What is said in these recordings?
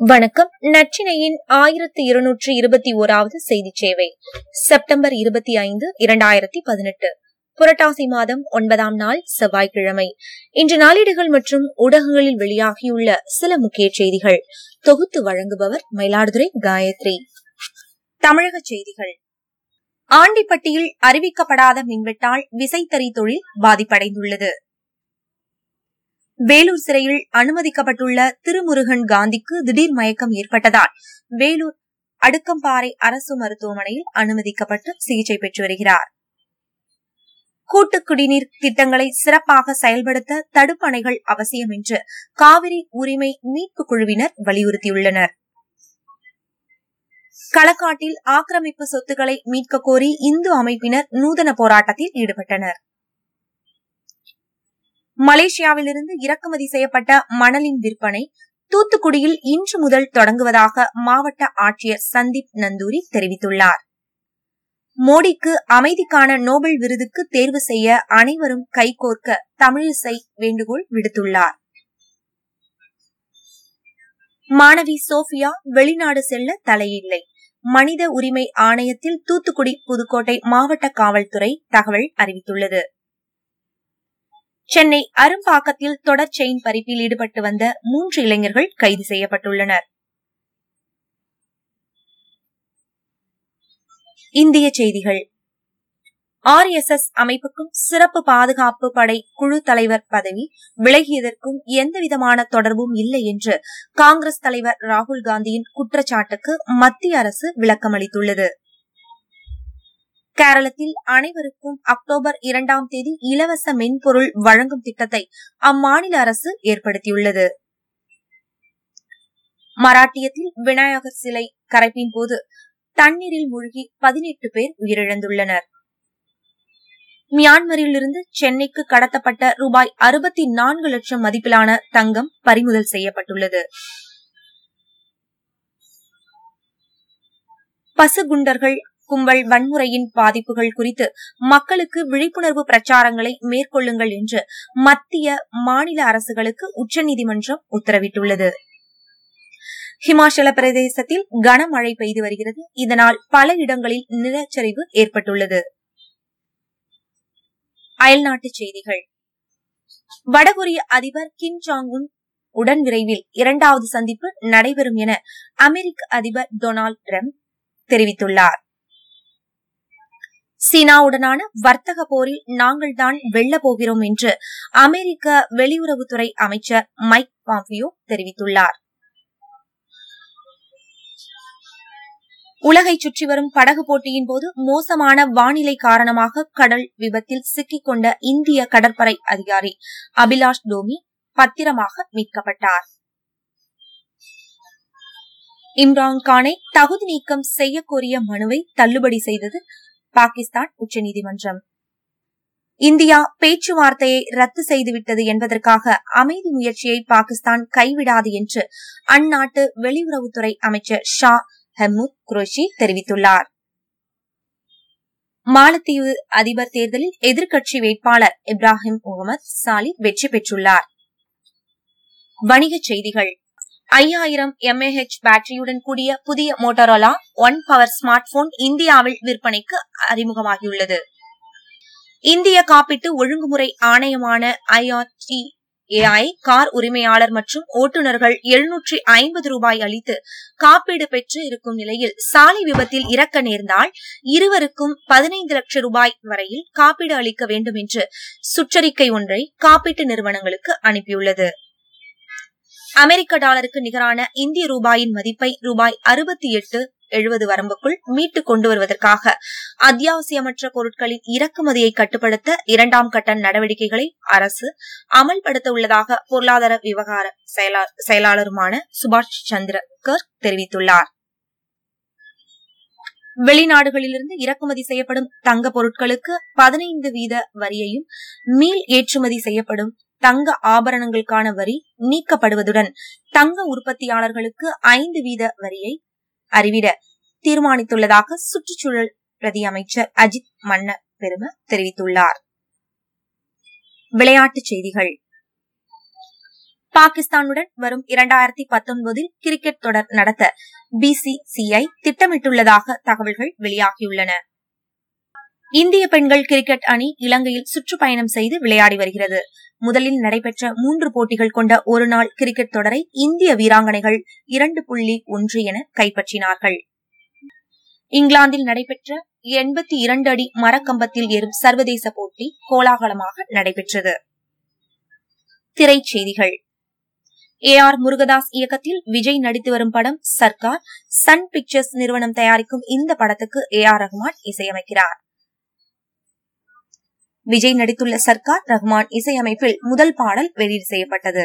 வணக்கம். நச்சினையின் ஆயிரத்தி இருநூற்றி இருபத்தி ஓராவது செய்தி சேவை. செப்டம்பர் இருபத்தி ஐந்து இரண்டாயிரத்தி பதினெட்டு. புரட்டாசி மாதம் ஒன்பதாம் நாள் செவ்வாய்க்கிழமை. இன்று நாளிடுகள் மற்றும் ஊடகங்களில் வெளியாகியுள்ள சில முக்கிய செய்திகள். தொகுத்து வழங்குபவர் மயிலாடுதுறை காயத்ரி. தமிழக செய்திகள். ஆண்டிப்பட்டியில் அறிவிக்கப்படாத மின்வெட்டால் விசைத்தறி தொழில் பாதிப்படைந்துள்ளது. வேலூர் சிறையில் அனுமதிக்கப்பட்டுள்ள திருமுருகன் காந்திக்கு திடீர் மயக்கம் ஏற்பட்டதால் வேலூர் அடுக்கம்பாறை அரசு மருத்துவமனையில் அனுமதிக்கப்பட்டு சிகிச்சை பெற்று வருகிறார். கூட்டு குடிநீர் திட்டங்களை சிறப்பாக செயல்படுத்த தடுப்பணைகள் அவசியம் என்று காவிரி உரிமை மீட்பு குழுவினர் வலியுறுத்தியுள்ளனர். களக்காட்டில் ஆக்கிரமிப்பு சொத்துக்களை மீட்க கோரி இந்து அமைப்பினர் நூதன போராட்டத்தில் ஈடுபட்டனர். மலேசியாவிலிருந்து இறக்குமதி செய்யப்பட்ட மணலின் விற்பனை தூத்துக்குடியில் இன்று முதல் தொடங்குவதாக மாவட்ட ஆட்சியர் சந்தீப் நந்தூரி தெரிவித்துள்ளார். மோடிக்கு அமைதிக்கான நோபல் விருதுக்கு தேர்வு செய்ய அனைவரும் கைகோர்க்க தமிழிசை வேண்டுகோள் விடுத்துள்ளார். மாணவி சோபியா வெளிநாடு செல்ல தலையில்லை. மனித உரிமை ஆணையத்தில் தூத்துக்குடி புதுக்கோட்டை மாவட்ட காவல்துறை தகவல் அறிவித்துள்ளது. சென்னை அரும்பாக்கத்தில் தொடர் செயின் பறிப்பில் ஈடுபட்டு வந்த மூன்று இளைஞர்கள் கைது செய்யப்பட்டுள்ளனர். இந்திய செய்திகள். ஆர் எஸ் எஸ் அமைப்புக்கும் சிறப்பு பாதுகாப்பு படை குழு தலைவர் பதவி விலகியதற்கும் எந்தவிதமான தொடர்பும் இல்லை என்று காங்கிரஸ் தலைவர் ராகுல் காந்தியின் குற்றச்சாட்டுக்கு மத்திய அரசு விளக்கமளித்துள்ளது. கேரளத்தில் அனைவருக்கும் அக்டோபர் இரண்டாம் தேதி இலவச மென்பொருள் வழங்கும் திட்டத்தை அம்மாநில அரசு ஏற்படுத்தியுள்ளது. மராட்டியத்தில் விநாயகர் சிலை கரைப்பின் போது தண்ணீரில் மூழ்கி பதினெட்டு பேர் உயிரிழந்துள்ளனர். மியான்மரிலிருந்து சென்னைக்கு கடத்தப்பட்ட ரூபாய் அறுபத்தி நான்கு லட்சம் மதிப்பிலான தங்கம் பறிமுதல் செய்யப்பட்டுள்ளது. பசுகுண்டர்கள் கும்பல் வன்முறையின் பாதிப்புகள் குறித்து மக்களுக்கு விழிப்புணர்வு பிரச்சாரங்களை மேற்கொள்ளுங்கள் என்று மத்திய மாநில அரசுகளுக்கு உச்சநீதிமன்றம் உத்தரவிட்டுள்ளது. ஹிமாச்சல பிரதேசத்தில் கனமழை பெய்து வருகிறது. இதனால் பல இடங்களில் நிலச்சரிவு ஏற்பட்டுள்ளது. அயல்நாட்டுச் செய்திகள். வடகொரிய அதிபர் கிம் ஜாங் உன் உடன் விரைவில் இரண்டாவது சந்திப்பு நடைபெறும் என அமெரிக்க அதிபர் டொனால்டு டிரம்ப் தெரிவித்துள்ளார். சீனாவுடனான வர்த்தக போரில் நாங்கள் தான் வெல்ல போகிறோம் என்று அமெரிக்க வெளியுறவுத்துறை அமைச்சர் மைக் பாம்பியோ தெரிவித்துள்ளார். உலகை சுற்றி வரும் படகு போட்டியின் போது மோசமான வானிலை காரணமாக கடல் விபத்தில் சிக்கிக்கொண்ட இந்திய கடற்படை அதிகாரி அபிலாஷ் டோமி பத்திரமாக மீட்கப்பட்டார். இம்ரான்கானை தகுதி நீக்கம் செய்யக்கோரிய மனுவை தள்ளுபடி செய்தது பாகிஸ்தான் உச்சநீதிமன்றம். இந்தியா பேச்சுவார்த்தையை ரத்து செய்துவிட்டது என்பதற்காக அமைதி முயற்சியை பாகிஸ்தான் கைவிடாது என்று அந்நாட்டு வெளியுறவுத்துறை அமைச்சர் ஷா ஹமூத் குரோஷி தெரிவித்துள்ளார். மாலத்தீவு அதிபர் தேர்தலில் எதிர்க்கட்சி வேட்பாளர் இப்ராஹிம் முகமது சாலி வெற்றி பெற்றுள்ளார். வணிகச் செய்திகள். ஐயாயிரம் எம்ஏஹெச் பேட்டரியுடன் கூடிய புதிய Motorola one power smart phone இந்தியாவில் விற்பனைக்கு அறிமுகமாகியுள்ளது. இந்திய காப்பீட்டு ஒழுங்குமுறை ஆணையமான ஐஆர்டி ஏஐ கார் உரிமையாளர் மற்றும் ஓட்டுநர்கள் எழுநூற்றி ஐம்பது ரூபாய் அளித்து காப்பீடு பெற்று இருக்கும் நிலையில் சாலை விபத்தில் இறக்க நேர்ந்தால் இருவருக்கும் பதினைந்து லட்சம் ரூபாய் வரையில் காப்பீடு அளிக்க வேண்டும் என்று சுற்றறிக்கை ஒன்றை காப்பீட்டு நிறுவனங்களுக்கு அனுப்பியுள்ளது. அமெரிக்க டாலருக்கு நிகரான இந்திய ரூபாயின் மதிப்பை ரூபாய் அறுபத்தி எட்டு எழுபது வரம்புக்குள் மீட்டுக் கொண்டு வருவதற்காக அத்தியாவசியமற்ற பொருட்களின் இறக்குமதியை கட்டுப்படுத்த இரண்டாம் கட்ட நடவடிக்கைகளை அரசு அமல்படுத்த உள்ளதாக பொருளாதார விவகார செயலாளருமான சுபாஷ் சந்திர கர்க் தெரிவித்துள்ளார். வெளிநாடுகளிலிருந்து இறக்குமதி செய்யப்படும் தங்க பொருட்களுக்கு பதினைந்து வீத வரியையும் மீள் ஏற்றுமதி செய்யப்படும் தங்க ஆபரணங்களுக்கான வரி நீக்கப்படுவதுடன் தங்க உற்பத்தியாளர்களுக்கு ஐந்து வீத வரியை அறிவிட தீர்மானித்துள்ளதாக சுற்றுச்சூழல் பிரதி அமைச்சர் அஜித் மன்ன பெரும தெரிவித்துள்ளார். விளையாட்டுச் செய்திகள். பாகிஸ்தானுடன் வரும் இரண்டாயிரத்தி பத்தொன்பதில் கிரிக்கெட் தொடர் நடத்த பிசிசிஐ திட்டமிட்டுள்ளதாக தகவல்கள் வெளியாகியுள்ளன. இந்திய பெண்கள் கிரிக்கெட் அணி இலங்கையில் சுற்றுப்பயணம் செய்து விளையாடி வருகிறது. முதலில் நடைபெற்ற மூன்று போட்டிகள் கொண்ட ஒருநாள் கிரிக்கெட் தொடரை இந்திய வீராங்கனைகள் இரண்டு புள்ளி ஒன்று என கைப்பற்றினார்கள். இங்கிலாந்தில் நடைபெற்ற எண்பத்தி இரண்டு அடி மரக்கம்பத்தில் ஏறும் சர்வதேச போட்டி கோலாகலமாக நடைபெற்றது. திரைச்செய்திகள். ஏ ஆர் முருகதாஸ் இயக்கத்தில் விஜய் நடித்து வரும் படம் சர்க்கார் சன் பிக்சர்ஸ் நிறுவனம் தயாரிக்கும் இந்த படத்துக்கு ஏ ஆர் ரஹ்மான் இசையமைக்கிறார். விஜய் நடித்துள்ள சர்க்கார் ரஹ்மான் இசையமைப்பில் முதல் பாடல் வெளியீடு செய்யப்பட்டது.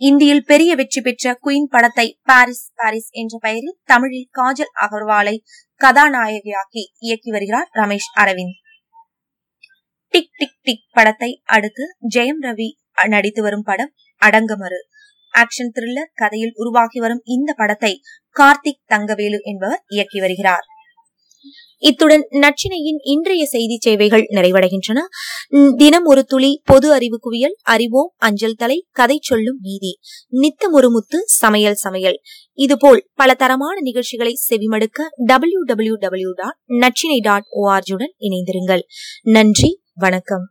இந்தியில் பெரிய வெற்றி பெற்ற குயின் படத்தை பாரிஸ் பாரிஸ் என்ற பெயரில் தமிழில் காஜல் அகர்வாலை கதாநாயகியாக்கி இயக்கி வருகிறார் ரமேஷ் அரவிந்த். டிக் டிக் டிக் படத்தை அடுத்து ஜெயம் ரவி நடித்து வரும் படம் அடங்கமறு. ஆக்ஷன் த்ரில்லர் கதையில் உருவாகி வரும் இந்த படத்தை கார்த்திக் தங்கவேலு என்பவர் இயக்கி வருகிறார். இத்துடன் நச்சினையின் இன்றைய செய்தி சேவைகள் நிறைவடைகின்றன. தினம் ஒரு துளி பொது அறிவு குவியல் அறிவோம் அஞ்சல் தலை கதை சொல்லும் நீதி நித்தம் ஒரு முத்து சமையல் சமையல். இதுபோல் பல தரமான நிகழ்ச்சிகளை செவிமடுக்க டபிள்யூ டபிள்யூ டபிள்யூ டாட் நச்சினை டாட் ஓஆர்ஜியுடன் இணைந்திருங்கள். நன்றி வணக்கம்.